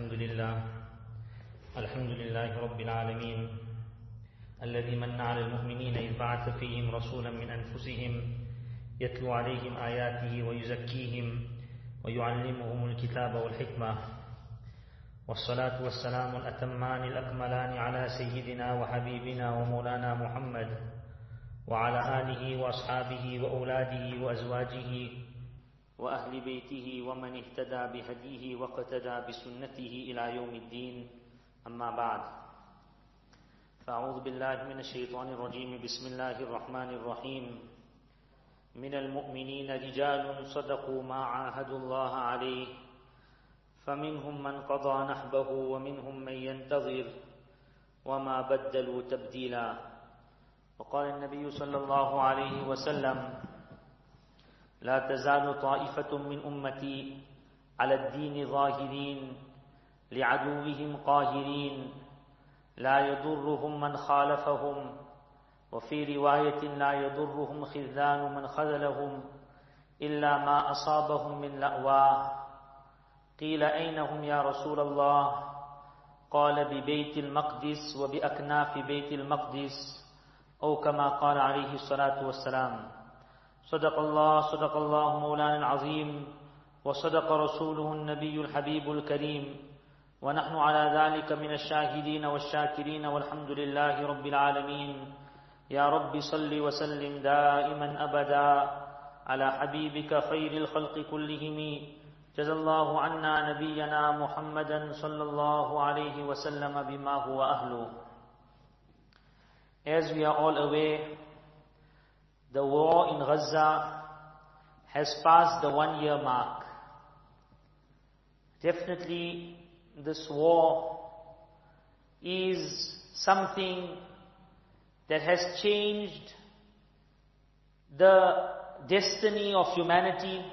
الحمد لله. الحمد لله رب العالمين. الذي من على المؤمنين إذ بعث فيهم رسولا من أنفسهم يتلو عليهم آياته ويزكيهم ويعلمهم الكتاب والحكمة. والصلاة والسلام الأتمان الأكملان على سيدنا وحبيبنا ومولانا محمد وعلى آله وأصحابه وأولاده وأزواجه وأهل بيته ومن اهتدى بهديه واقتدى بسنته إلى يوم الدين. أما بعد فأعوذ بالله من الشيطان الرجيم. بسم الله الرحمن الرحيم. من المؤمنين رجال صدقوا ما عاهدوا الله عليه فمنهم من قضى نحبه ومنهم من ينتظر وما بدلوا تبديلا. وقال النبي صلى الله عليه وسلم لا تزال طائفة من أمتي على الدين ظاهرين لعدوهم قاهرين لا يضرهم من خالفهم وفي رواية لا يضرهم خذلان من خذلهم إلا ما أصابهم من لأواه قيل أين هم يا رسول الله؟ قال ببيت المقدس وبأكناف بيت المقدس أو كما قال عليه الصلاة والسلام. صدق الله صدق الله مولانا العظيم وصدق رسوله النبي الحبيب الكريم. ونحن على ذلك من الشاهدين والشاكرين والحمد لله رب العالمين. يا رب صل وسلم دائما أبدا على حبيبك خير الخلق كلهم. جزا الله عنا نبينا محمدا صلى الله عليه وسلم بما هو أهله. As we are all aware, the war in Gaza has passed the one year mark. Definitely this war is something that has changed the destiny of humanity.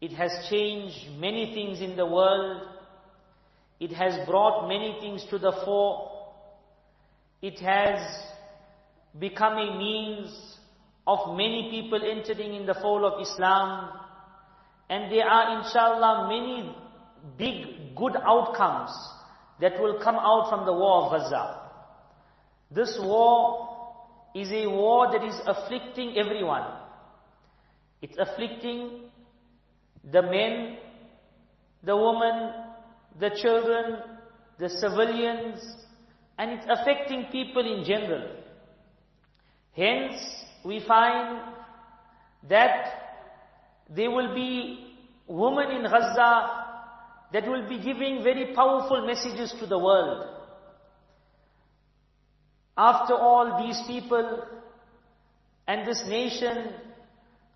It has changed many things in the world. It has brought many things to the fore. It has become a means of many people entering in the fold of Islam. And there are inshallah many big good outcomes that will come out from the war of Gaza. This war is a war that is afflicting everyone. It's afflicting the men, the women, the children, the civilians, and it's affecting people in general. Hence, we find that there will be women in Gaza that will be giving very powerful messages to the world. After all, these people and this nation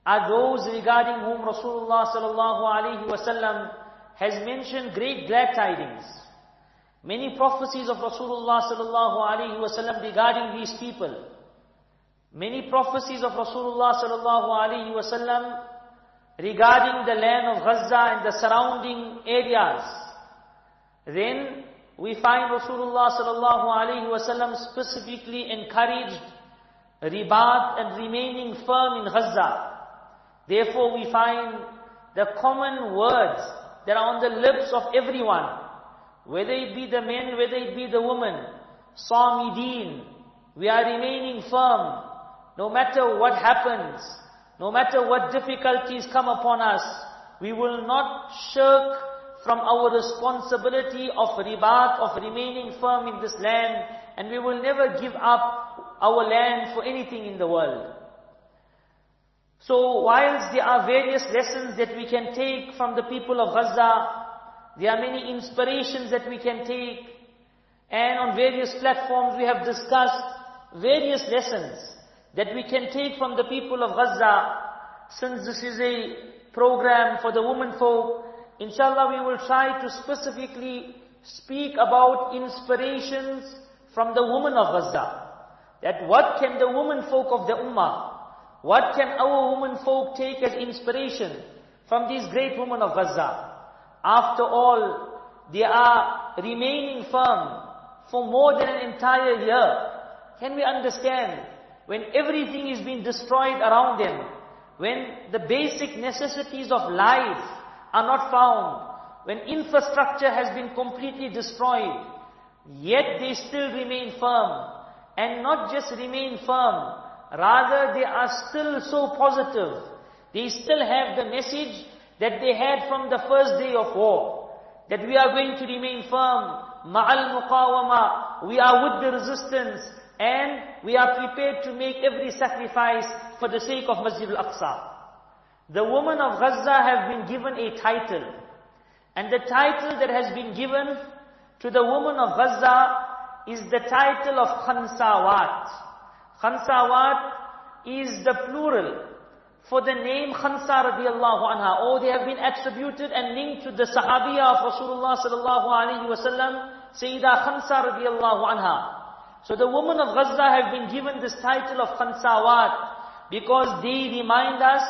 are those regarding whom Rasulullah sallallahu alaihi wasallam has mentioned great glad tidings. Many prophecies of Rasulullah sallallahu alaihi wasallam regarding these people. Many prophecies of Rasulullah sallallahu alaihi wasallam regarding the land of Gaza and the surrounding areas. Then we find Rasulullah sallallahu alaihi wasallam specifically encouraged ribat and remaining firm in Gaza. Therefore we find the common words that are on the lips of everyone, whether it be the men, whether it be the women, Samideen, we are remaining firm, no matter what happens, no matter what difficulties come upon us, we will not shirk from our responsibility of ribat, of remaining firm in this land, and we will never give up our land for anything in the world. So whilst there are various lessons that we can take from the people of Gaza, there are many inspirations that we can take, and on various platforms we have discussed various lessons that we can take from the people of Gaza. Since this is a program for the women folk, inshallah we will try to specifically speak about inspirations from the women of Gaza. That what can the women folk of the Ummah, what can our women folk take as inspiration from these great women of Gaza? After all, they are remaining firm for more than an entire year. Can we understand? When everything is being destroyed around them, when the basic necessities of life are not found, when infrastructure has been completely destroyed, yet they still remain firm. And not just remain firm, rather they are still so positive. They still have the message that they had from the first day of war. That we are going to remain firm. Ma'al muqawama. We are with the resistance. And we are prepared to make every sacrifice for the sake of Masjid al-Aqsa. The women of Gaza have been given a title. And the title that has been given to the women of Gaza is the title of Khansawat. Khansawat is the plural for the name Khansa radiallahu anha. Oh, they have been attributed and linked to the Sahabiya of Rasulullah sallallahu alayhi wasallam, Sayyida Khansa radiallahu anha. So the women of Gaza have been given this title of Khansawat because they remind us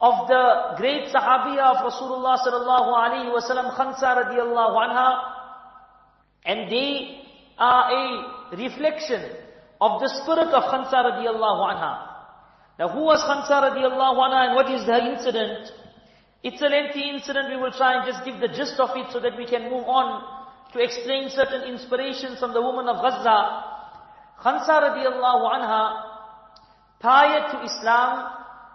of the great Sahabiya of Rasulullah sallallahu alayhi wasallam, Khansa radiallahu anha. And they are a reflection of the spirit of Khansa radiallahu anha. Now who was Khansa radiallahu anha and what is her incident? It's a lengthy incident, we will try and just give the gist of it so that we can move on to explain certain inspirations from the woman of Gaza. Khansa radiallahu anha, prior to Islam,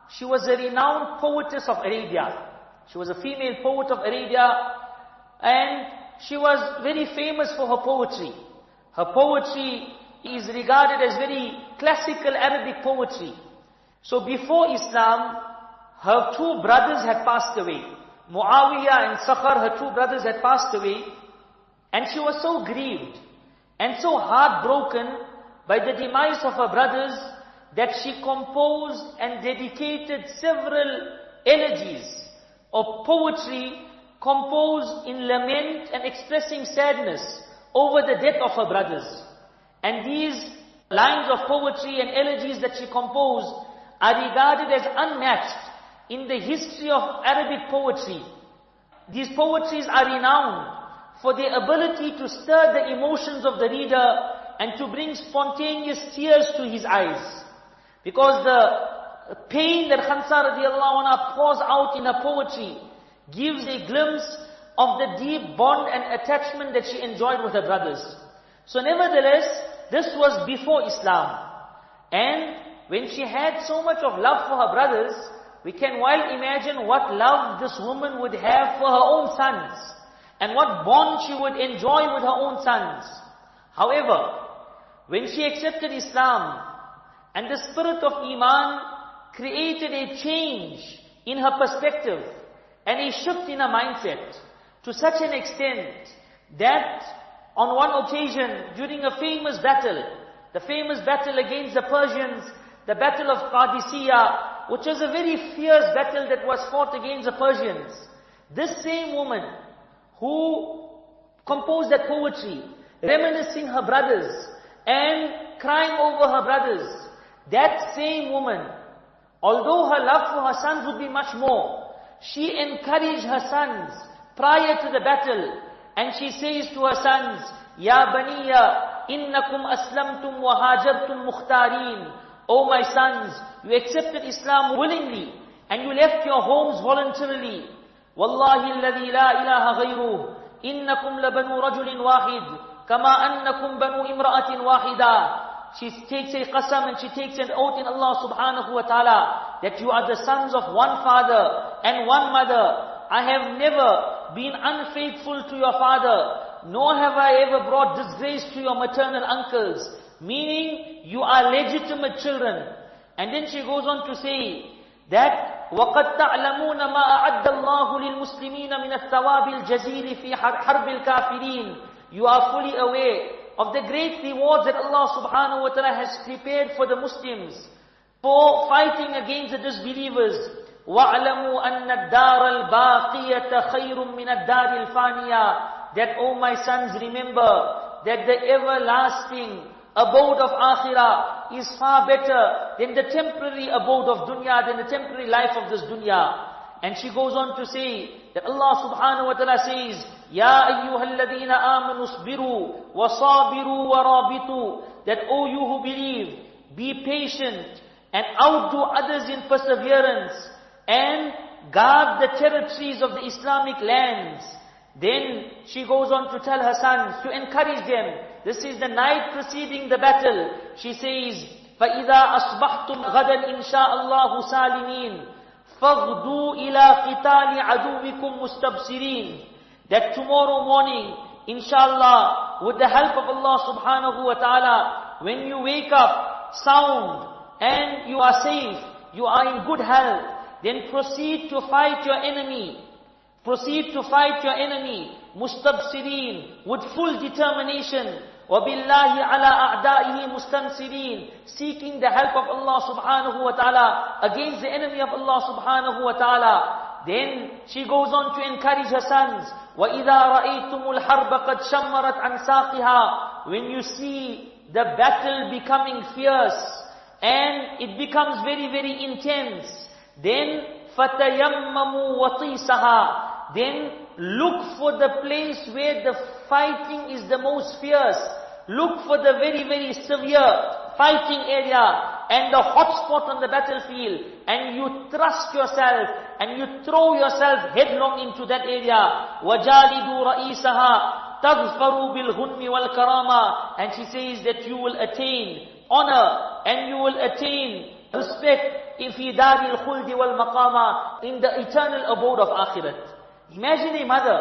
she was a renowned poetess of Arabia. She was a female poet of Arabia and she was very famous for her poetry. Her poetry is regarded as very classical Arabic poetry. So before Islam, her two brothers had passed away. Muawiyah and Sakhar, her two brothers had passed away. And she was so grieved and so heartbroken by the demise of her brothers that she composed and dedicated several elegies of poetry composed in lament and expressing sadness over the death of her brothers. And these lines of poetry and elegies that she composed are regarded as unmatched in the history of Arabic poetry. These poetries are renowned for their ability to stir the emotions of the reader and to bring spontaneous tears to his eyes. Because the pain that Khansa radiallahu anha pours out in her poetry gives a glimpse of the deep bond and attachment that she enjoyed with her brothers. So nevertheless, this was before Islam. And when she had so much of love for her brothers, we can well imagine what love this woman would have for her own sons. And what bond she would enjoy with her own sons. However, when she accepted Islam, and the spirit of Iman created a change in her perspective, and a shift in her mindset, to such an extent that on one occasion, during a famous battle, the famous battle against the Persians, the battle of Qadisiyah, which was a very fierce battle that was fought against the Persians. This same woman who composed that poetry, reminiscing her brothers and crying over her brothers, that same woman, although her love for her sons would be much more, she encouraged her sons prior to the battle and she says to her sons, Ya baniya, innakum aslamtum wa hajartum mukhtarin. O my sons, you accepted Islam willingly and you left your homes voluntarily. Wallahi alladhi la ilaha ghayruh. Innakum labanu rajulin wahid. Kama annakum banu imra'atin wahida. She takes a qasam and she takes an oath in Allah subhanahu wa ta'ala that you are the sons of one father and one mother. I have never been unfaithful to your father, nor have I ever brought disgrace to your maternal uncles. Meaning, you are legitimate children. And then she goes on to say that وَقَدْ تَعْلَمُونَ مَا أَعَدَّ اللَّهُ لِلْمُسْلِمِينَ مِنَ الثَّوَابِ الْجَزِيلِ فِي حَرْبِ الْكَافِرِينَ You are fully aware of the great rewards that Allah subhanahu wa ta'ala has prepared for the Muslims for fighting against the disbelievers. وَاعْلَمُوا أَنَّ الدَّارَ الْبَاقِيَةَ خَيْرٌ مِنَ الدَّارِ الْفَانِيَةِ That, O oh my sons, remember that the everlasting abode of akhirah is far better than the temporary abode of dunya, than the temporary life of this dunya. And she goes on to say that Allah subhanahu wa ta'ala says, Ya ayyuhalladhina amanu isbiru wa sabiru wa rabitu. That O you who believe, be patient and outdo others in perseverance and guard the territories of the Islamic lands Then she goes on to tell her sons, to encourage them. This is the night preceding the battle. She says, فَإِذَا أَصْبَحْتُمْ غَدًا إِنْ شَاءَ اللَّهُ سَالِمِينَ فَغْدُوا إِلَى قِتَالِ عَدُوِّكُمْ مُسْتَبْصِرِينَ That tomorrow morning, inshallah, with the help of Allah subhanahu wa ta'ala, when you wake up sound and you are safe, you are in good health, then proceed to fight your enemy. Proceed to fight your enemy. Mustabsirin, with full determination. وَبِاللَّهِ عَلَىٰ أَعْدَائِهِ مُسْتَنْصِرِينَ Seeking the help of Allah subhanahu wa ta'ala against the enemy of Allah subhanahu wa ta'ala. Then she goes on to encourage her sons. وَإِذَا رَأَيْتُمُ الْحَرْبَ قَدْ شَمَّرَتْ عَنْ سَاقِهَا When you see the battle becoming fierce and it becomes very, very intense, then فَتَيَمَّمُوا وَطِيسَهَا Then look for the place where the fighting is the most fierce. Look for the very, very severe fighting area and the hot spot on the battlefield and you thrust yourself and you throw yourself headlong into that area. وَجَالِدُوا رَئِيسَهَا تَظْفَرُوا بِالْغُنْمِ وَالْكَرَامَةِ And she says that you will attain honor and you will attain respect in في دار الخلد والمقامة in the eternal abode of akhirat. Imagine a mother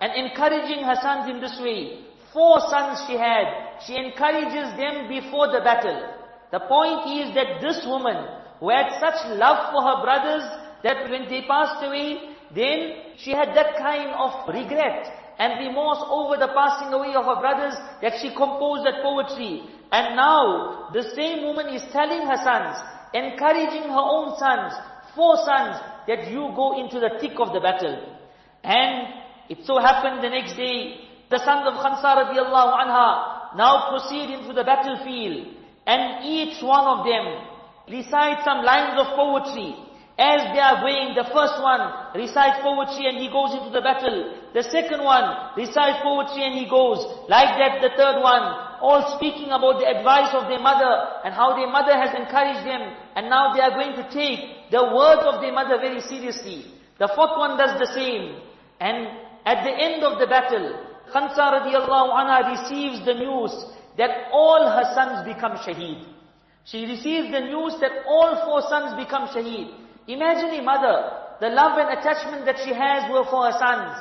and encouraging her sons in this way. Four sons she had. She encourages them before the battle. The point is that this woman who had such love for her brothers that when they passed away, then she had that kind of regret and remorse over the passing away of her brothers that she composed that poetry. And now, the same woman is telling her sons, encouraging her own sons, four sons, that you go into the thick of the battle. And it so happened the next day, the sons of Khansa radiallahu anha now proceed into the battlefield. And each one of them recite some lines of poetry. As they are going, the first one recites poetry and he goes into the battle. The second one recites poetry and he goes. Like that, the third one, all speaking about the advice of their mother and how their mother has encouraged them. And now they are going to take the word of their mother very seriously. The fourth one does the same. And at the end of the battle, Khansa radiallahu anha receives the news that all her sons become shaheed. She receives the news that all four sons become shaheed. Imagine a mother, the love and attachment that she has were for her sons.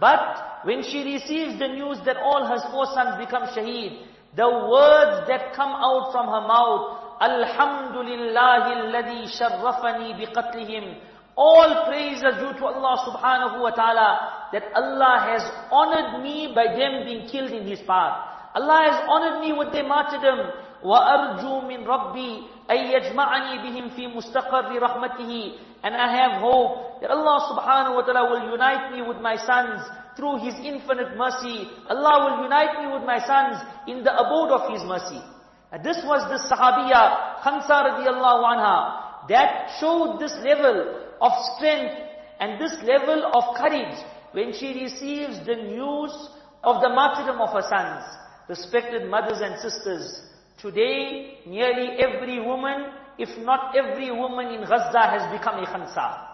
But when she receives the news that all her four sons become shaheed, the words that come out from her mouth, Alhamdulillahi alladhi sharrafani biqatlihim. All praise are due to Allah subhanahu wa ta'ala that Allah has honored me by them being killed in His path. Allah has honored me with their martyrdom. وَأَرْجُو مِنْ رَبِّي أَن يَجْمَعَنِي بِهِمْ فِي مُسْتَقَرِّ رَحْمَتِهِ And I have hope that Allah subhanahu wa ta'ala will unite me with my sons through His infinite mercy. Allah will unite me with my sons in the abode of His mercy. And this was the Sahabiya, Khansa radiallahu anha, that showed this level of strength and this level of courage when she receives the news of the martyrdom of her sons. Respected mothers and sisters, Today, nearly every woman, if not every woman in Gaza has become a Khansa.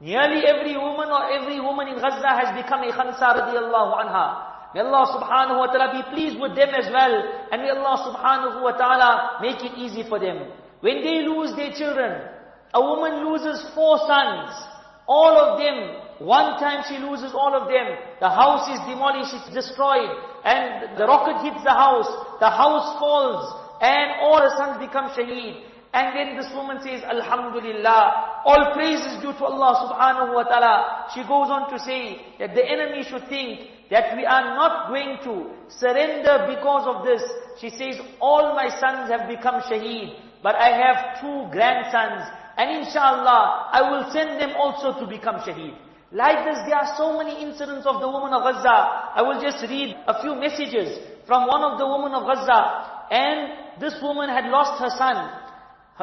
Nearly every woman or every woman in Gaza has become a Khansa radiallahu anha. May Allah subhanahu wa ta'ala be pleased with them as well. And may Allah subhanahu wa ta'ala make it easy for them. When they lose their children, a woman loses four sons. All of them, one time she loses all of them. The house is demolished, it's destroyed. And the rocket hits the house. The house falls and all her sons become shaheed. And then this woman says, Alhamdulillah, all praise is due to Allah subhanahu wa ta'ala. She goes on to say that the enemy should think that we are not going to surrender because of this. She says, all my sons have become shaheed, but I have two grandsons, and inshallah, I will send them also to become shaheed. Like this, there are so many incidents of the woman of Gaza. I will just read a few messages from one of the women of Gaza. And this woman had lost her son.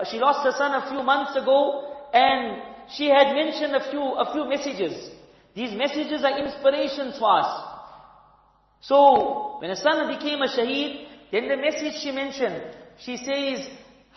She lost her son a few months ago and she had mentioned a few, a few messages. These messages are inspirations for us. So, when her son became a shaheed, then the message she mentioned, she says,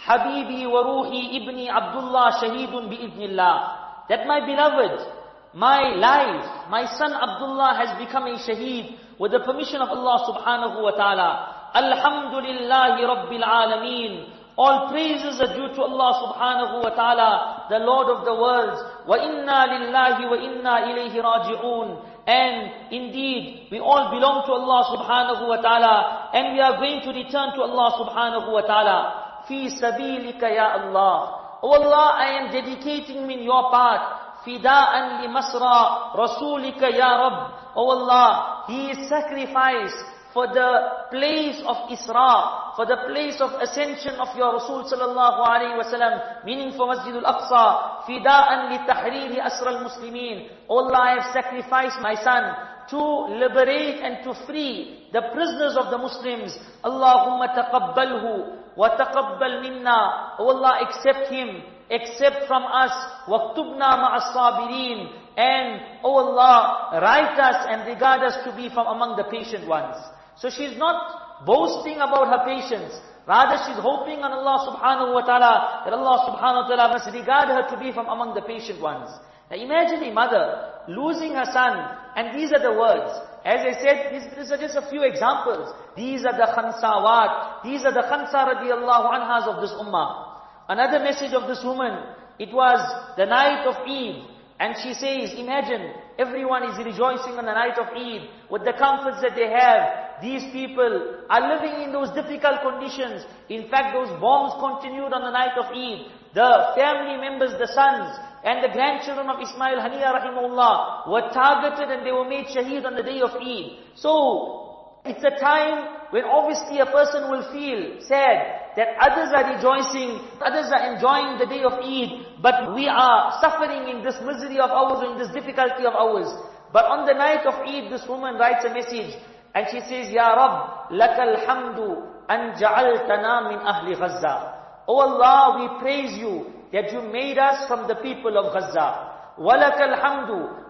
Habibi wa ruhi ibni Abdullah shaheedun bi idnillah. That my beloved, my life, my son Abdullah has become a shaheed with the permission of Allah subhanahu wa ta'ala. Alhamdulillahi Rabbil Alameen. All praises are due to Allah subhanahu wa ta'ala, the Lord of the worlds. Wa inna lillahi wa inna ilayhi raji'un. And indeed, we all belong to Allah subhanahu wa ta'ala, and we are going to return to Allah subhanahu wa ta'ala. Fi sabilika ya Allah. Oh Allah, I am dedicating in your path. فداء لمسرى رسولك يا رب Oh Allah, He is sacrificed for the place of Isra, for the place of ascension of your Rasul sallallahu alayhi wasallam, meaning for Masjid al-Aqsa, fida'an li tahriri asra al-Muslimin. Oh Allah, I have sacrificed my son to liberate and to free the prisoners of the Muslims. Allahumma taqabbalhu wa taqabbal minna. Oh Allah, accept him, accept from us. Waqtubna ma'as sabirin. And, oh Allah, write us and regard us to be from among the patient ones. So she's not boasting about her patience. Rather, she's hoping on Allah subhanahu wa ta'ala that Allah subhanahu wa ta'ala must regard her to be from among the patient ones now imagine a mother losing her son and these are the words as I said, these, these, are just a few examples. These are the khansawat. These are the khansa radiallahu anhas of this ummah. Another message of this woman, it was the night of Eid. And she says, imagine, everyone is rejoicing on the night of Eid with the comforts that they have. These people are living in those difficult conditions. In fact, those bombs continued on the night of Eid. The family members, the sons, and the grandchildren of Ismail Haniya rahimahullah were targeted and they were made shaheed on the day of Eid. So, it's a time when obviously a person will feel sad that others are rejoicing, others are enjoying the day of Eid, but we are suffering in this misery of ours, in this difficulty of ours. But on the night of Eid, this woman writes a message, and she says, Ya Rab, lakal hamdu an ja'altana min ahli Gaza. Oh Allah, we praise you that you made us from the people of Gaza. ولك الحمد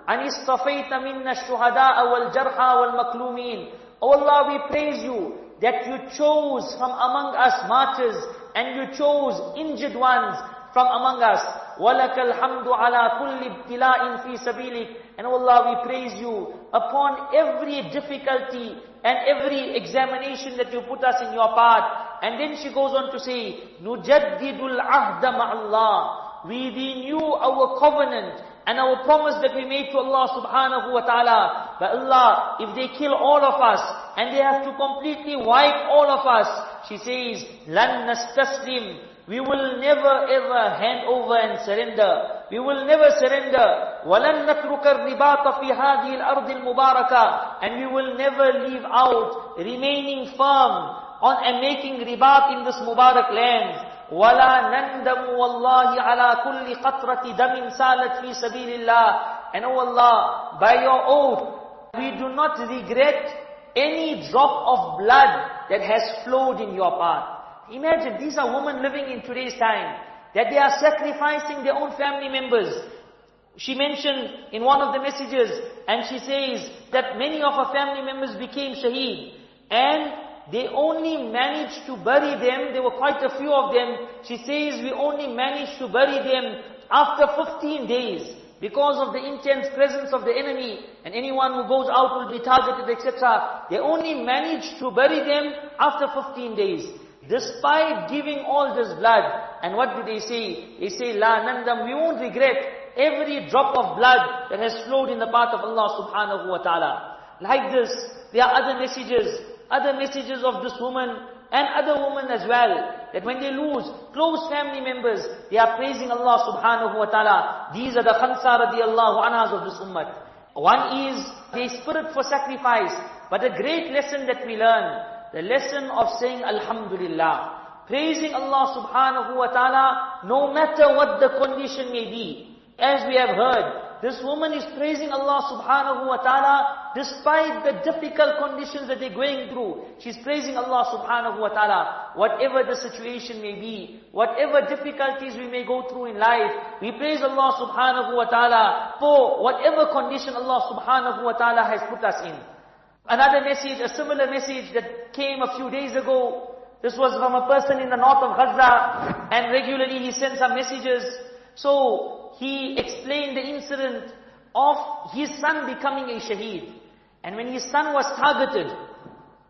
أن اصطفيت منا الشهداء والجرحى والمكلومين. Oh Allah, we praise you that you chose from among us martyrs and you chose injured ones from among us. وَلَكَ الْحَمْدُ عَلَى كُلِّ ابْتِلَاءٍ فِي سَبِيلِكَ And Allah, we praise you upon every difficulty and every examination that you put us in your path. And then she goes on to say, نُجَدِّدُ الْعَهْدَ مَعَ اللَّهِ We renew our covenant and our promise that we made to Allah subhanahu wa ta'ala. But Allah, if they kill all of us, and they have to completely wipe all of us, she says, لَن نَسْتَسْلِمْ We will never ever hand over and surrender. We will never surrender. وَلَن نَتْرُكَ الرِّبَاطَ فِي هَذِهِ الْأَرْضِ الْمُبَارَكَةِ And we will never leave out remaining firm on and making ribat in this Mubarak land. ولا نندم والله على كل قطرة دم سالت في سبيل الله and oh Allah by your oath we do not regret any drop of blood that has flowed in your path imagine these are women living in today's time that they are sacrificing their own family members she mentioned in one of the messages and she says that many of her family members became shaheed and they only managed to bury them, there were quite a few of them. She says we only managed to bury them after 15 days because of the intense presence of the enemy and anyone who goes out will be targeted etc. They only managed to bury them after 15 days. Despite giving all this blood. And what do they say? They say, La nandam, we won't regret every drop of blood that has flowed in the path of Allah subhanahu wa ta'ala. Like this, there are other messages other messages of this woman and other women as well. That when they lose close family members, they are praising Allah subhanahu wa ta'ala. These are the khansa radiallahu anhas of this ummah. One is the spirit for sacrifice. But a great lesson that we learn, the lesson of saying Alhamdulillah. Praising Allah subhanahu wa ta'ala no matter what the condition may be. As we have heard, this woman is praising Allah subhanahu wa ta'ala despite the difficult conditions that they're going through. She's praising Allah subhanahu wa ta'ala. Whatever the situation may be, whatever difficulties we may go through in life, we praise Allah subhanahu wa ta'ala for whatever condition Allah subhanahu wa ta'ala has put us in. Another message, a similar message that came a few days ago. This was from a person in the north of Gaza and regularly he sends some messages. So he explained the incident of his son becoming a shaheed. And when his son was targeted,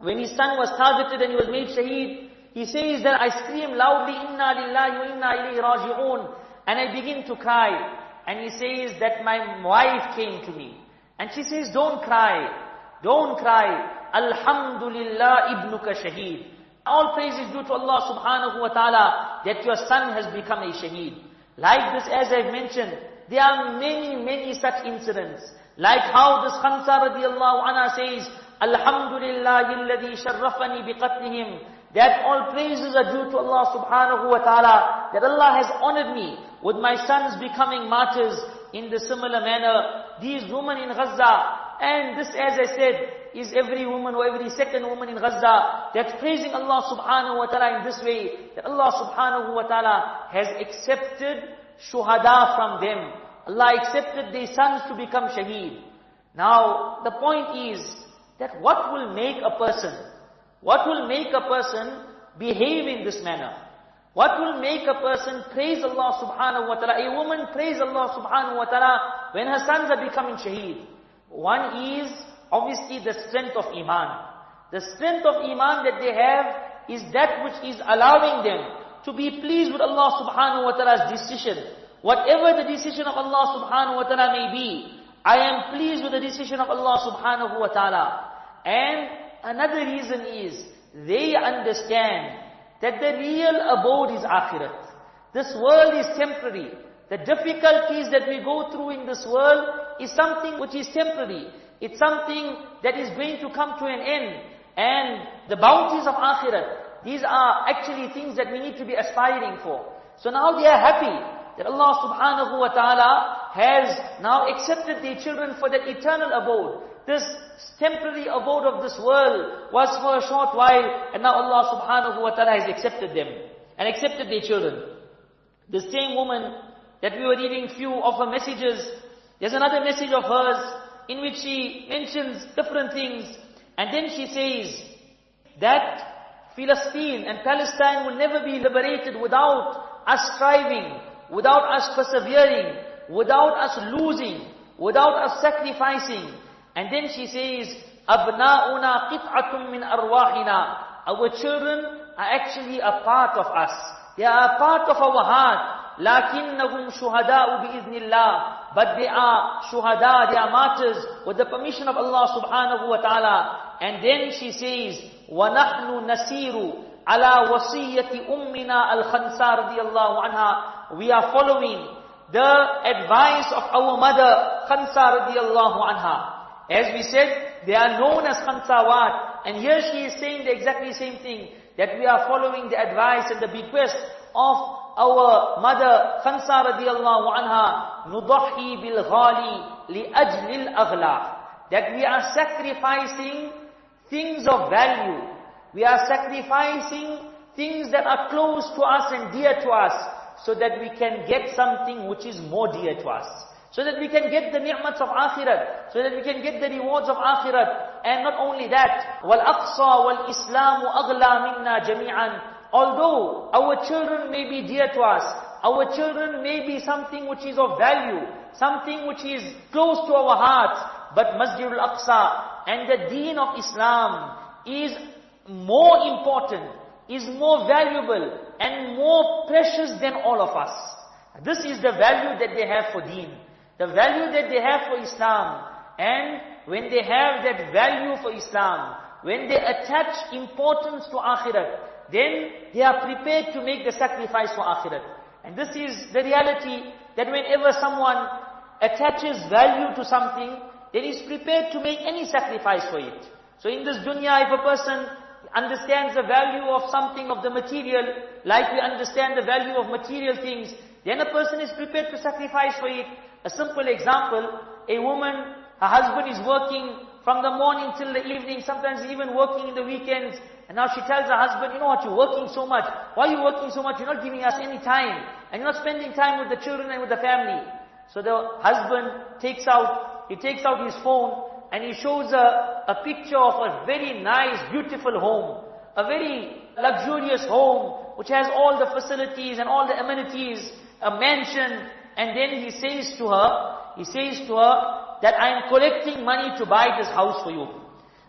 when his son was targeted and he was made shaheed, he says that I scream loudly, Inna lillahi wa inna ilayhi raji'un. And I begin to cry. And he says that my wife came to me. And she says, don't cry. Don't cry. Alhamdulillah ibnuka shaheed. All praise is due to Allah subhanahu wa ta'ala that your son has become a shaheed. Like this, as I've mentioned, there are many, many such incidents. Like how this Khansa radiallahu anha says, Alhamdulillah alladhi sharrafani biqatlihim. That all praises are due to Allah subhanahu wa ta'ala. That Allah has honored me with my sons becoming martyrs in the similar manner. These women in Gaza, and this as I said, is every woman or every second woman in Gaza that's praising Allah subhanahu wa ta'ala in this way, that Allah subhanahu wa ta'ala has accepted shuhada from them. Allah accepted their sons to become shaheed. Now, the point is that what will make a person, what will make a person behave in this manner? What will make a person praise Allah subhanahu wa ta'ala? A woman praise Allah subhanahu wa ta'ala when her sons are becoming shaheed. One is obviously the strength of Iman. The strength of Iman that they have is that which is allowing them to be pleased with Allah subhanahu wa ta'ala's decision. Whatever the decision of Allah subhanahu wa ta'ala may be, I am pleased with the decision of Allah subhanahu wa ta'ala. And another reason is, they understand that the real abode is akhirat. This world is temporary. The difficulties that we go through in this world is something which is temporary. It's something that is going to come to an end. And the bounties of akhirat, these are actually things that we need to be aspiring for. So now they are happy that Allah subhanahu wa ta'ala has now accepted their children for the eternal abode. This temporary abode of this world was for a short while, and now Allah subhanahu wa ta'ala has accepted them, and accepted their children. The same woman that we were reading few of her messages, there's another message of hers, in which she mentions different things, and then she says, that Palestine and Palestine will never be liberated without us striving, without us persevering, without us losing, without us sacrificing. And then she says, أَبْنَاؤُنَا قِطْعَةٌ مِّنْ أَرْوَاحِنَا Our children are actually a part of us. They are a part of our heart. لَكِنَّهُمْ شُهَدَاءُ بِإِذْنِ اللَّهِ But they are shuhada, they are martyrs with the permission of Allah subhanahu wa ta'ala. And then she says, وَنَحْنُ نَسِيرُ عَلَى وَصِيَّةِ أُمِّنَا الْخَنْسَى رضي الله عنها. We are following the advice of our mother, Khansa radiallahu anha. As we said, they are known as Khamsawat. And here she is saying the exactly same thing. That we are following the advice and the bequest of our mother Khansa radiallahu anha. Nudahi bil ghali li ajlil aghla. That we are sacrificing things of value. We are sacrificing things that are close to us and dear to us so that we can get something which is more dear to us. So that we can get the ni'mats of akhirat. So that we can get the rewards of akhirat. And not only that, وَالْأَقْصَى وَالْإِسْلَامُ أَغْلَى مِنَّا جَمِيعًا Although our children may be dear to us, our children may be something which is of value, something which is close to our hearts, but Masjid al-Aqsa and the deen of Islam is more important, is more valuable, and more precious than all of us. This is the value that they have for deen the value that they have for Islam. And when they have that value for Islam, when they attach importance to Akhirat, then they are prepared to make the sacrifice for Akhirat. And this is the reality that whenever someone attaches value to something, then is prepared to make any sacrifice for it. So in this dunya, if a person understands the value of something of the material, like we understand the value of material things, then a person is prepared to sacrifice for it. A simple example, a woman, her husband is working from the morning till the evening, sometimes even working in the weekends. And now she tells her husband, you know what, you're working so much. Why are you working so much? You're not giving us any time. And you're not spending time with the children and with the family. So the husband takes out, he takes out his phone and he shows her a picture of a very nice, beautiful home. A very luxurious home, which has all the facilities and all the amenities, a mansion, and then he says to her, he says to her that I am collecting money to buy this house for you.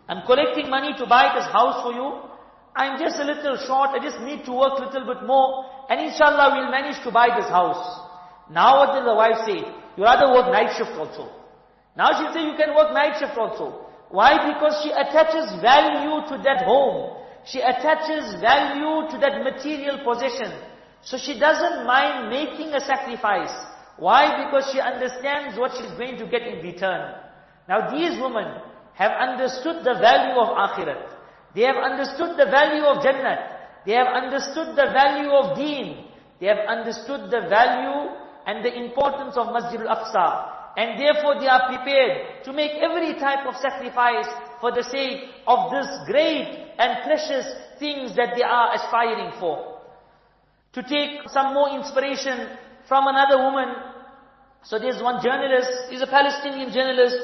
I'm collecting money to buy this house for you. I'm just a little short, I just need to work a little bit more, and inshallah we'll manage to buy this house. Now what did the wife say? You rather work night shift also. Now she say you can work night shift also. Why? Because she attaches value to that home. She attaches value to that material possession. So she doesn't mind making a sacrifice. Why? Because she understands what she's going to get in return. Now these women have understood the value of akhirat. They have understood the value of Jannah. They have understood the value of deen. They have understood the value and the importance of Masjid al-Aqsa. And therefore they are prepared to make every type of sacrifice for the sake of this great and precious things that they are aspiring for. To take some more inspiration from another woman, so there's one journalist, he's a Palestinian journalist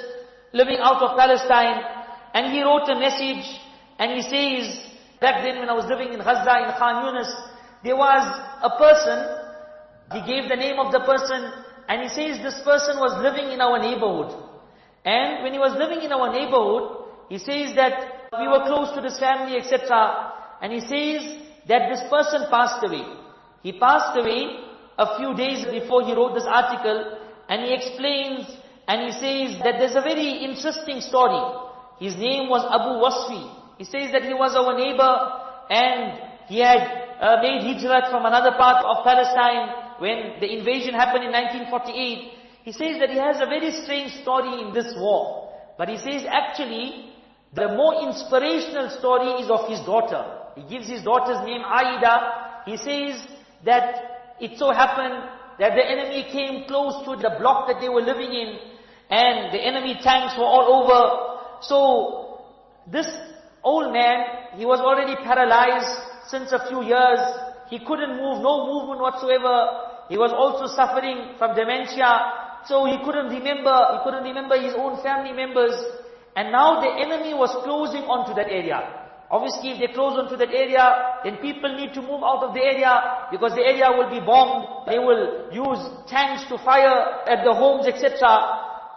living out of Palestine, and he wrote a message and he says, back then when I was living in Gaza, in Khan Yunis, there was a person, he gave the name of the person, and he says this person was living in our neighborhood. And when he was living in our neighborhood, he says that we were close to this family, etc. And he says that this person passed away. He passed away a few days before he wrote this article, and he explains and he says that there's a very interesting story. His name was Abu Wasfi. He says that he was our neighbor and he had uh, made hijrat from another part of Palestine when the invasion happened in 1948. He says that he has a very strange story in this war. But he says actually, the more inspirational story is of his daughter. He gives his daughter's name Aida. He says that it so happened that the enemy came close to the block that they were living in and the enemy tanks were all over. So this old man, he was already paralyzed since a few years. He couldn't move, no movement whatsoever. He was also suffering from dementia. So he couldn't remember, he couldn't remember his own family members. And now the enemy was closing onto that area. Obviously, if they close onto that area, then people need to move out of the area because the area will be bombed. They will use tanks to fire at the homes, etc.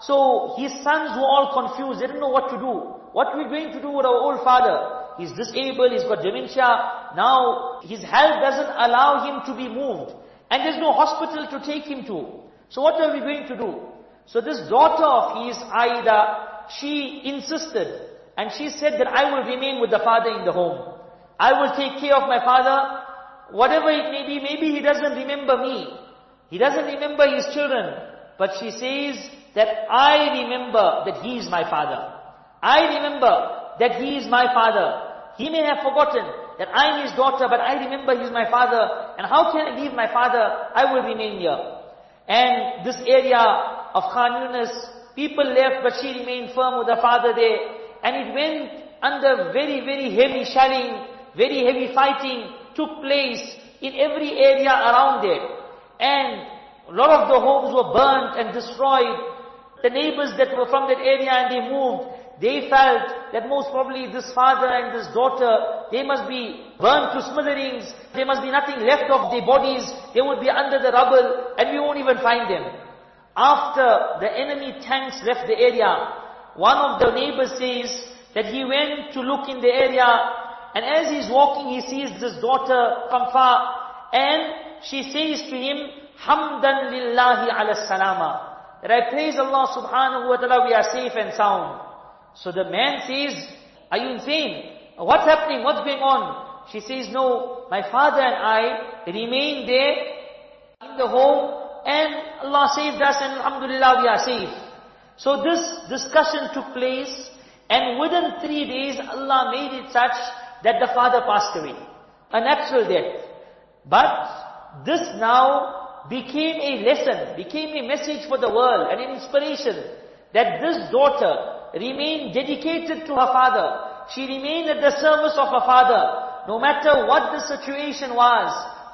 So his sons were all confused. They didn't know what to do. What are we going to do with our old father? He's disabled, he's got dementia. Now, his health doesn't allow him to be moved. And there's no hospital to take him to. So what are we going to do? So this daughter of his, Aida, she insisted. And she said that I will remain with the father in the home. I will take care of my father. Whatever it may be, maybe he doesn't remember me. He doesn't remember his children. But she says that I remember that he is my father. I remember that he is my father. He may have forgotten that I am his daughter, but I remember he is my father. And how can I leave my father? I will remain here. And this area of Khan Yunis, people left, but she remained firm with her father there. And it went under very, very heavy shelling, very heavy fighting took place in every area around there. And a lot of the homes were burnt and destroyed. The neighbors that were from that area and they moved, they felt that most probably this father and this daughter, they must be burned to smithereens. There must be nothing left of their bodies. They would be under the rubble and we won't even find them. After the enemy tanks left the area, one of the neighbors says that he went to look in the area and as he's walking he sees this daughter from far and she says to him, Hamdan lillahi ala salama. That I praise Allah subhanahu wa ta'ala we are safe and sound. So the man says, are you insane? What's happening? What's going on? She says, no, my father and I remain there in the home and Allah saved us and alhamdulillah we are safe. So this discussion took place and within three days Allah made it such that the father passed away. A natural death. But this now became a lesson, became a message for the world and an inspiration that this daughter remained dedicated to her father. She remained at the service of her father. No matter what the situation was,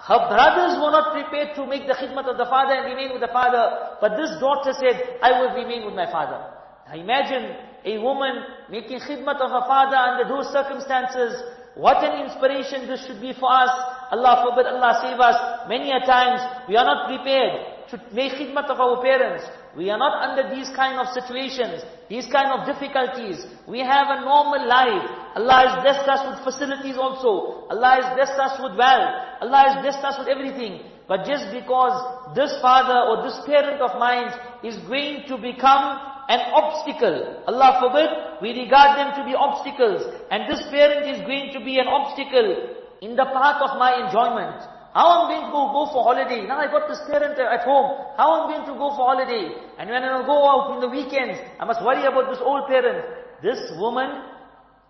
her brothers were not prepared to make the khidmat of the father and remain with the father. But this daughter said, I will remain with my father. Now imagine a woman making khidmat of her father under those circumstances. What an inspiration this should be for us. Allah forbid, Allah save us. Many a times we are not prepared. To make khidmat of our parents. We are not under these kind of situations, these kind of difficulties. We have a normal life. Allah has blessed us with facilities also. Allah has blessed us with wealth. Allah has blessed us with everything. But just because this father or this parent of mine is going to become an obstacle. Allah forbid, we regard them to be obstacles. And this parent is going to be an obstacle in the path of my enjoyment. How I'm going to go, for holiday? Now I got this parent at home. How I'm going to go for holiday? And when I go out in the weekends, I must worry about this old parent. This woman,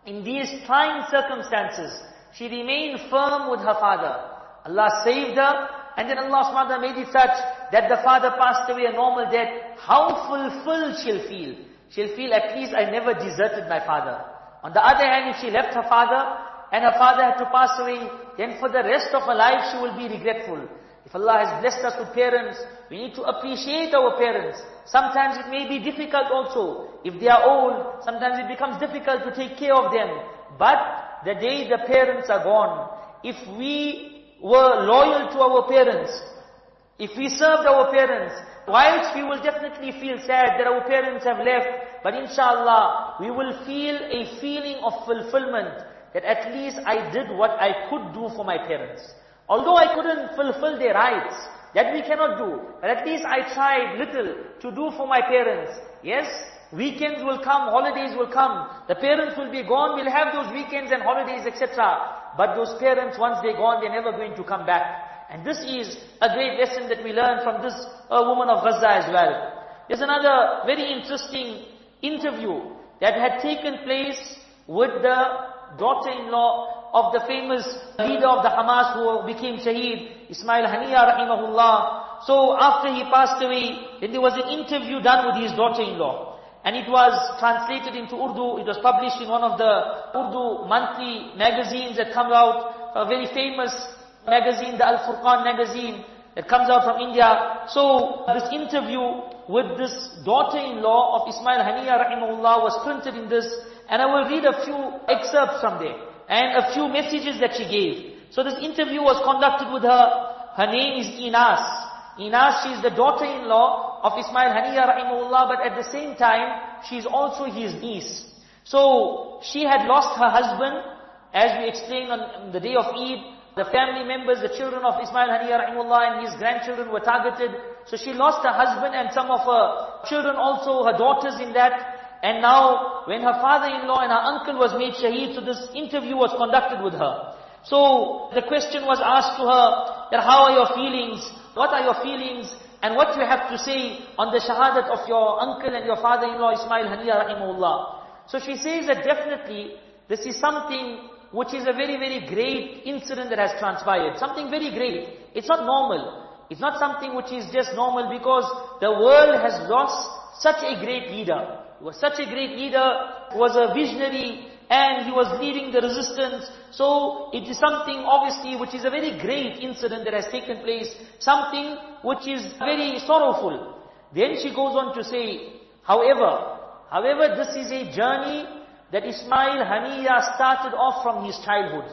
in these trying circumstances, she remained firm with her father. Allah saved her, and then Allah subhanahu made it such that the father passed away a normal death. How fulfilled she'll feel. She'll feel at least I never deserted my father. On the other hand, if she left her father, and her father had to pass away, then for the rest of her life she will be regretful. If Allah has blessed us with parents, we need to appreciate our parents. Sometimes it may be difficult also. If they are old, sometimes it becomes difficult to take care of them. But the day the parents are gone, if we were loyal to our parents, if we served our parents, whilst we will definitely feel sad that our parents have left, but inshallah, we will feel a feeling of fulfillment that at least I did what I could do for my parents. Although I couldn't fulfill their rights, that we cannot do, but at least I tried little to do for my parents. Yes, weekends will come, holidays will come, the parents will be gone, we'll have those weekends and holidays, etc. But those parents, once they're gone, they're never going to come back. And this is a great lesson that we learn from this uh, woman of Gaza as well. There's another very interesting interview that had taken place with the daughter-in-law of the famous leader of the Hamas who became Shaheed, Ismail Haniya rahimahullah. So after he passed away, then there was an interview done with his daughter-in-law. And it was translated into Urdu, it was published in one of the Urdu monthly magazines that comes out, a very famous magazine, the Al-Furqan magazine, that comes out from India. So this interview with this daughter-in-law of Ismail Haniya rahimahullah was printed in this and I will read a few excerpts from there. And a few messages that she gave. So this interview was conducted with her. Her name is Inas. Inas, she is the daughter-in-law of Ismail Haniya rahimahullah, but at the same time, she is also his niece. So, she had lost her husband, as we explained on the day of Eid, the family members, the children of Ismail Haniya rahimahullah and his grandchildren were targeted. So she lost her husband and some of her children also, her daughters in that. And now, when her father-in-law and her uncle was made shaheed, so this interview was conducted with her. So, the question was asked to her, that how are your feelings? What are your feelings? And what do you have to say on the shahadat of your uncle and your father-in-law Ismail Haniya rahimahullah. So she says that definitely, this is something which is a very, very great incident that has transpired. Something very great. It's not normal. It's not something which is just normal because the world has lost such a great leader. He was such a great leader, was a visionary, and he was leading the resistance. So it is something obviously which is a very great incident that has taken place, something which is very sorrowful. Then she goes on to say, however, however this is a journey that Ismail Haniya started off from his childhood.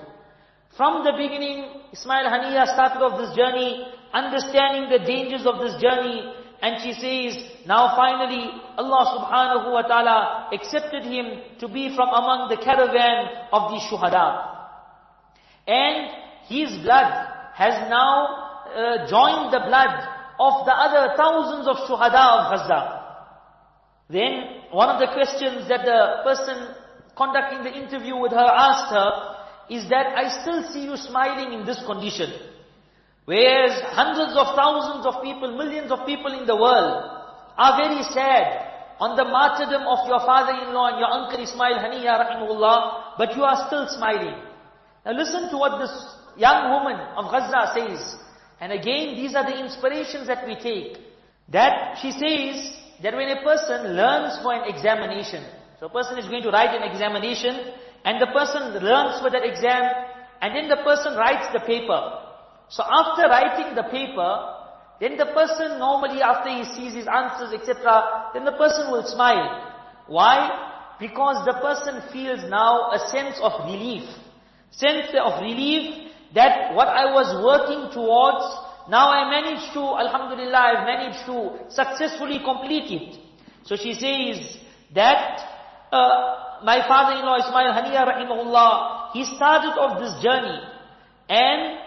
From the beginning, Ismail Haniya started off this journey, understanding the dangers of this journey, and she says, now finally Allah subhanahu wa ta'ala accepted him to be from among the caravan of the shuhada. And his blood has now uh, joined the blood of the other thousands of shuhada of Gaza. Then one of the questions that the person conducting the interview with her asked her is that I still see you smiling in this condition. Whereas hundreds of thousands of people, millions of people in the world are very sad on the martyrdom of your father-in-law and your uncle Ismail Haniya rahimahullah, but you are still smiling. Now listen to what this young woman of Gaza says. And again, these are the inspirations that we take. That she says that when a person learns for an examination, so a person is going to write an examination, and the person learns for that exam, and then the person writes the paper. So after writing the paper, then the person normally after he sees his answers, etc., then the person will smile. Why? Because the person feels now a sense of relief. Sense of relief that what I was working towards Now I managed to, Alhamdulillah, I've managed to successfully complete it. So she says that uh, my father-in-law Ismail Haniya rahimahullah, he started off this journey and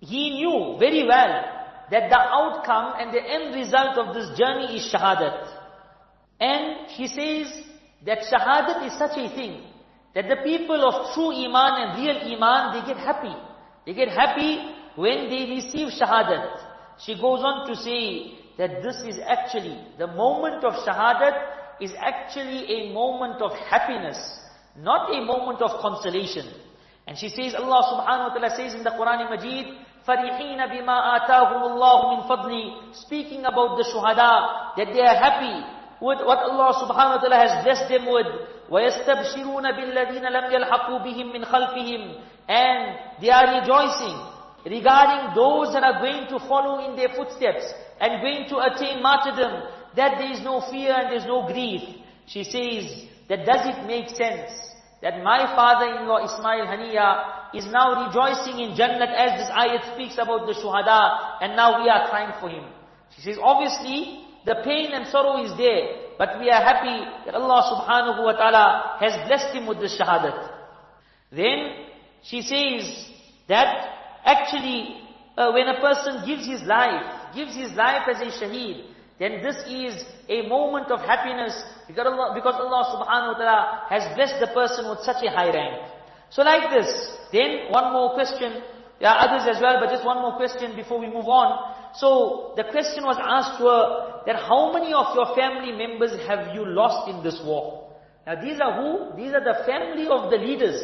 he knew very well that the outcome and the end result of this journey is shahadat. And he says that shahadat is such a thing that the people of true iman and real iman, they get happy. They get happy when they receive shahadat. She goes on to say that this is actually, the moment of shahadat is actually a moment of happiness, not a moment of consolation. And she says, Allah subhanahu wa ta'ala says in the Quran Majid, فَرِحِينَ بِمَا آتَاهُمُ اللَّهُ مِنْ فَضْلِ Speaking about the shuhada, that they are happy with what Allah subhanahu wa ta'ala has blessed them with. وَيَسْتَبْشِرُونَ بِالَّذِينَ لَمْ يَلْحَقُوا بِهِمْ مِنْ خَلْفِهِمْ And they are rejoicing regarding those that are going to follow in their footsteps and going to attain martyrdom, that there is no fear and there is no grief. She says, that does it make sense that my father-in-law Ismail Haniya is now rejoicing in Jannat as this ayat speaks about the shuhada and now we are crying for him. She says, obviously, the pain and sorrow is there, but we are happy that Allah subhanahu wa ta'ala has blessed him with the shahadat. Then she says that actually uh, when a person gives his life, gives his life as a shaheed, then this is a moment of happiness because Allah, because Allah subhanahu wa ta'ala has blessed the person with such a high rank. So like this, then one more question, there are others as well, but just one more question before we move on. So the question was asked her that how many of your family members have you lost in this war? Now these are who? These are the family of the leaders.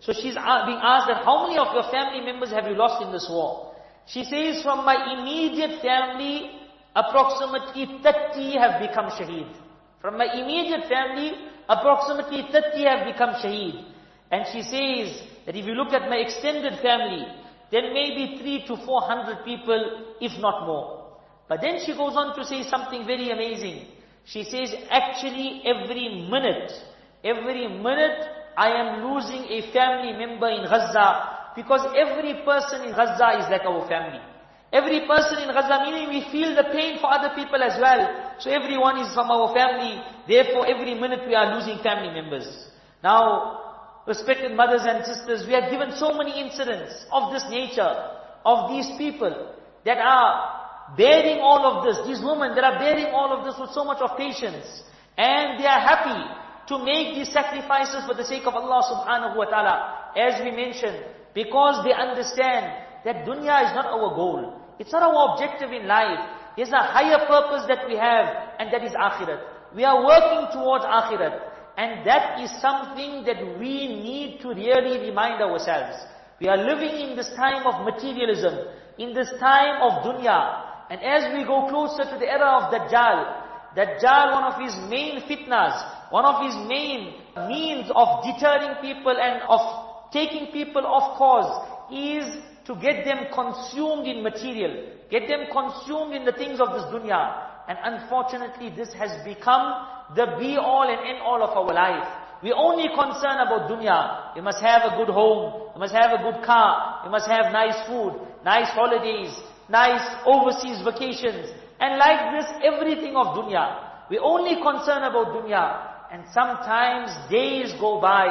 So she's being asked that how many of your family members have you lost in this war? She says from my immediate family, approximately 30 have become shaheed. From my immediate family, approximately 30 have become shaheed. And she says that if you look at my extended family, then maybe three to four hundred people, if not more. But then she goes on to say something very amazing. She says, actually every minute, every minute I am losing a family member in Gaza because every person in Gaza is like our family. Every person in Gaza, meaning we feel the pain for other people as well. So everyone is from our family. Therefore, every minute we are losing family members. Now, respected mothers and sisters, we have given so many incidents of this nature, of these people that are bearing all of this, these women that are bearing all of this with so much of patience. And they are happy to make these sacrifices for the sake of Allah subhanahu wa ta'ala. As we mentioned, because they understand that dunya is not our goal. It's not our objective in life. There's a higher purpose that we have, and that is akhirat. We are working towards akhirat. And that is something that we need to really remind ourselves. We are living in this time of materialism, in this time of dunya. And as we go closer to the era of Dajjal, Dajjal, one of his main fitnas, one of his main means of deterring people and of taking people off course is to get them consumed in material, get them consumed in the things of this dunya. And unfortunately, this has become the be all and end all of our life. We only concern about dunya. You must have a good home. You must have a good car. You must have nice food, nice holidays, nice overseas vacations. And like this, everything of dunya. We only concern about dunya. And sometimes days go by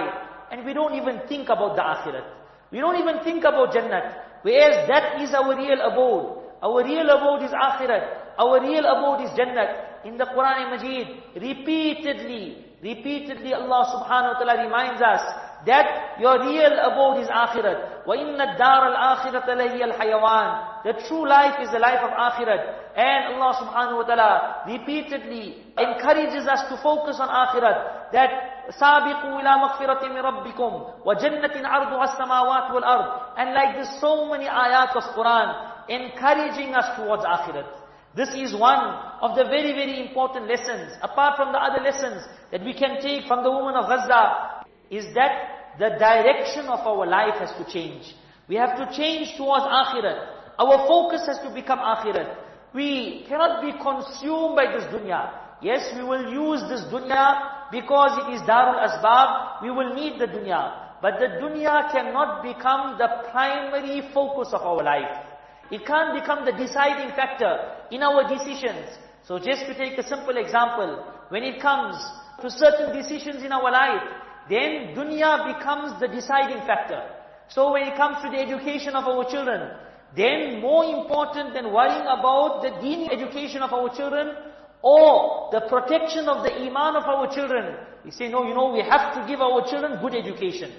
and we don't even think about the akhirat. We don't even think about Jannat. Whereas that is our real abode. Our real abode is akhirat. Our real abode is Jannat in the Quran Majid, repeatedly, repeatedly Allah subhanahu wa ta'ala reminds us that your real abode is akhirat. وَإِنَّ الدَّارَ الْآخِرَةَ لَهِيَ الْحَيَوَانِ The true life is the life of akhirat. And Allah subhanahu wa ta'ala repeatedly encourages us to focus on akhirat. That سابقوا إلى مغفرة من ربكم وجنة عرضها السماوات والأرض and like this so many ayat of Quran encouraging us towards akhirat this is one of the very, very important lessons, apart from the other lessons that we can take from the woman of Gaza, is that the direction of our life has to change. We have to change towards akhirat. Our focus has to become akhirat. We cannot be consumed by this dunya. Yes, we will use this dunya because it is darul asbab. We will need the dunya. But the dunya cannot become the primary focus of our life. It can't become the deciding factor in our decisions. So just to take a simple example, when it comes to certain decisions in our life, then dunya becomes the deciding factor. So when it comes to the education of our children, then more important than worrying about the deen education of our children or the protection of the iman of our children, we say, no, you know, we have to give our children good education.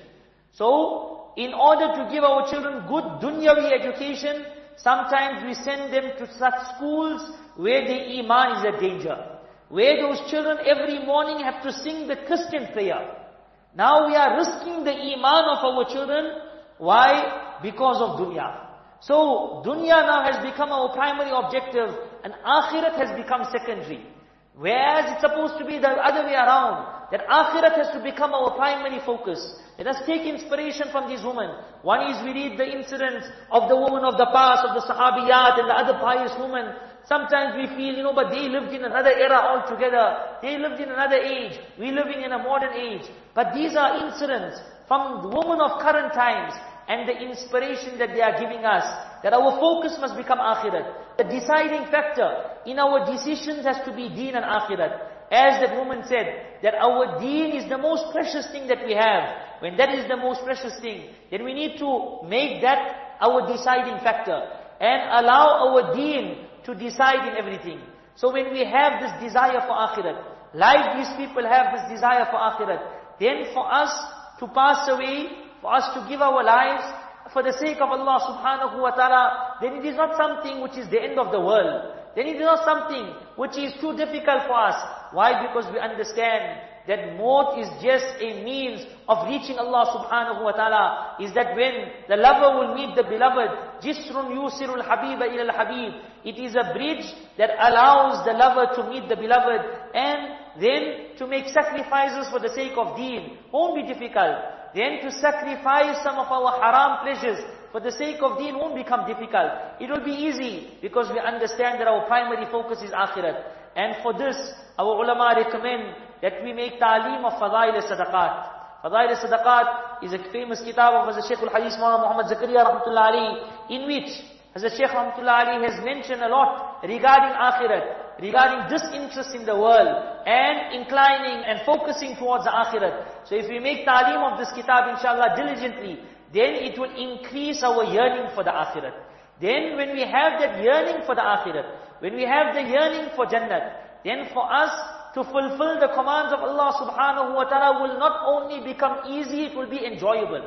So, in order to give our children good dunyavi education, sometimes we send them to such schools where the iman is a danger. Where those children every morning have to sing the Christian prayer. Now we are risking the iman of our children. Why? Because of dunya. So, dunya now has become our primary objective and akhirat has become secondary. Whereas it's supposed to be the other way around. That akhirat has to become our primary focus. Let us take inspiration from these women. One is we read the incidents of the women of the past, of the sahabiyat and the other pious women. Sometimes we feel, you know, but they lived in another era altogether. They lived in another age. We're living in a modern age. But these are incidents from the women of current times and the inspiration that they are giving us. That our focus must become akhirat. The deciding factor in our decisions has to be deen and akhirat. As that woman said, that our deen is the most precious thing that we have. When that is the most precious thing, then we need to make that our deciding factor. And allow our deen to decide in everything. So when we have this desire for akhirat, like these people have this desire for akhirat, then for us to pass away, for us to give our lives, for the sake of Allah subhanahu wa ta'ala, then it is not something which is the end of the world. Then it is not something which is too difficult for us. Why? Because we understand that maut is just a means of reaching Allah subhanahu wa ta'ala. Is that when the lover will meet the beloved, Jisrun yusirul habiba ila habib. It is a bridge that allows the lover to meet the beloved and then to make sacrifices for the sake of deen. Won't be difficult. Then to sacrifice some of our haram pleasures for the sake of deen won't become difficult. It will be easy because we understand that our primary focus is akhirat. And for this, our ulama recommend that we make ta'aleem of fadail sadaqat. Fadail sadaqat is a famous kitab of Hazrat Shaykh al-Hadith Muhammad Zakaria rahmatullah alaih, in which Hazrat Shaykh rahmatullah alaih has mentioned a lot regarding akhirat, regarding disinterest in the world, and inclining and focusing towards the akhirat. So if we make ta'aleem of this kitab, inshallah, diligently, then it will increase our yearning for the akhirat. Then when we have that yearning for the akhirat, when we have the yearning for Jannat, then for us to fulfill the commands of Allah subhanahu wa ta'ala will not only become easy, it will be enjoyable.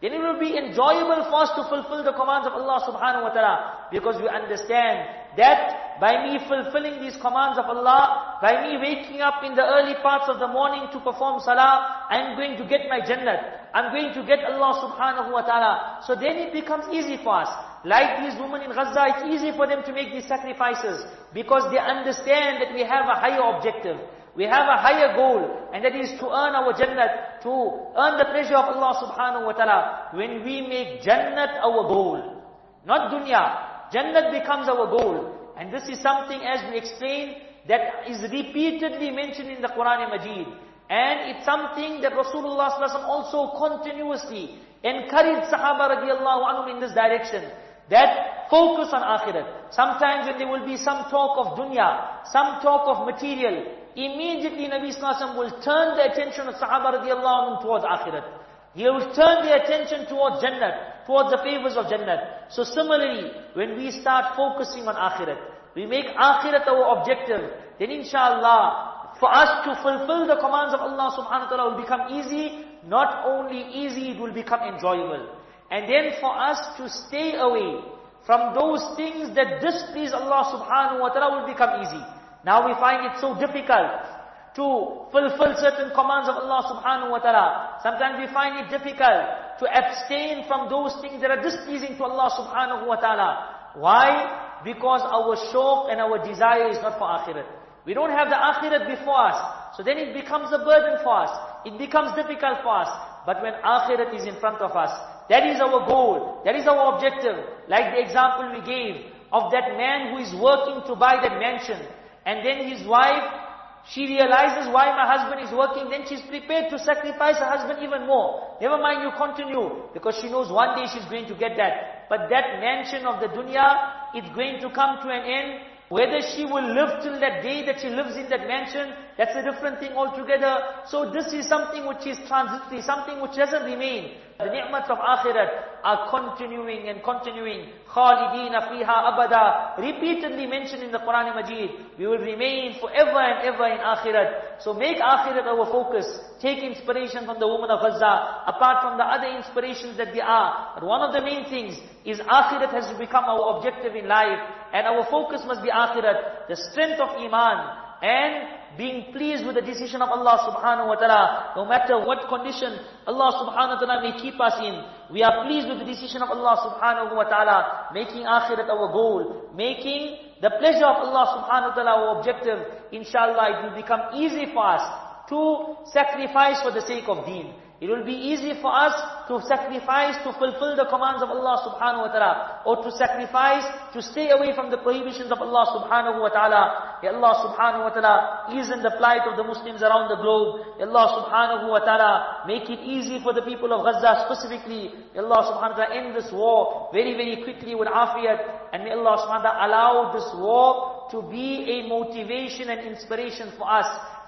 Then it will be enjoyable for us to fulfill the commands of Allah subhanahu wa ta'ala. Because we understand that by me fulfilling these commands of Allah, by me waking up in the early parts of the morning to perform salah, I am going to get my Jannat. I'm going to get Allah subhanahu wa ta'ala. So then it becomes easy for us. Like these women in Gaza, it's easy for them to make these sacrifices because they understand that we have a higher objective. We have a higher goal, and that is to earn our Jannat, to earn the pleasure of Allah subhanahu wa ta'ala. When we make Jannat our goal, not dunya, Jannat becomes our goal. And this is something, as we explained, that is repeatedly mentioned in the Quran and Majid. And it's something that Rasulullah also continuously encouraged Sahaba radiallahu anhum in this direction. That focus on akhirat. Sometimes when there will be some talk of dunya, some talk of material, immediately Nabi Sallallahu will turn the attention of Sahaba radiallahu anhum towards akhirat. He will turn the attention towards Jannat, towards the favors of Jannat. So similarly, when we start focusing on akhirat, we make akhirat our objective, then inshallah, for us to fulfill the commands of Allah subhanahu wa ta'ala will become easy. Not only easy, it will become enjoyable. And then for us to stay away from those things that displease Allah subhanahu wa ta'ala will become easy. Now we find it so difficult to fulfill certain commands of Allah subhanahu wa ta'ala. Sometimes we find it difficult to abstain from those things that are displeasing to Allah subhanahu wa ta'ala. Why? Because our shawq and our desire is not for akhirat. We don't have the akhirat before us. So then it becomes a burden for us. It becomes difficult for us. But when akhirat is in front of us, that is our goal. That is our objective. Like the example we gave of that man who is working to buy that mansion. And then his wife, she realizes why my husband is working. Then she's prepared to sacrifice her husband even more. Never mind, you continue. Because she knows one day she's going to get that. But that mansion of the dunya, it's going to come to an end. Whether she will live till that day that she lives in that mansion, that's a different thing altogether. So this is something which is transitory, something which doesn't remain. The ni'mats of akhirat are continuing and continuing. Khalidina fiha abada. Repeatedly mentioned in the Quran Majid. We will remain forever and ever in akhirat. So make akhirat our focus. Take inspiration from the woman of Gaza. Apart from the other inspirations that there are. But one of the main things is akhirat has become our objective in life. And our focus must be akhirat. The strength of iman. And being pleased with the decision of Allah subhanahu wa ta'ala, no matter what condition Allah subhanahu wa ta'ala may keep us in, we are pleased with the decision of Allah subhanahu wa ta'ala, making akhirat our goal, making the pleasure of Allah subhanahu wa ta'ala our objective, inshallah it will become easy for us to sacrifice for the sake of deen. It will be easy for us to sacrifice to fulfill the commands of Allah subhanahu wa ta'ala or to sacrifice to stay away from the prohibitions of Allah subhanahu wa ta'ala. Ya Allah subhanahu wa ta'ala ease in the plight of the Muslims around the globe. Ya Allah subhanahu wa ta'ala make it easy for the people of Gaza specifically. Ya Allah subhanahu wa ta'ala end this war very very quickly with afiyat and may Allah subhanahu wa ta'ala allow this war to be a motivation and inspiration for us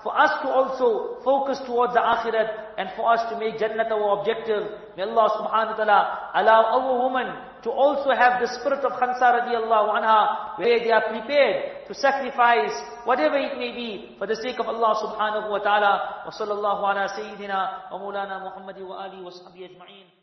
for us to also focus towards the akhirat and for us to make Jannat our objective. May Allah subhanahu wa ta'ala allow our women to also have the spirit of Khansa radiallahu anha, where they are prepared to sacrifice whatever it may be for the sake of Allah subhanahu wa ta'ala. Wa sallallahu ala sayyidina wa mulana Muhammadi wa alihi wa sahbihi ajma'in.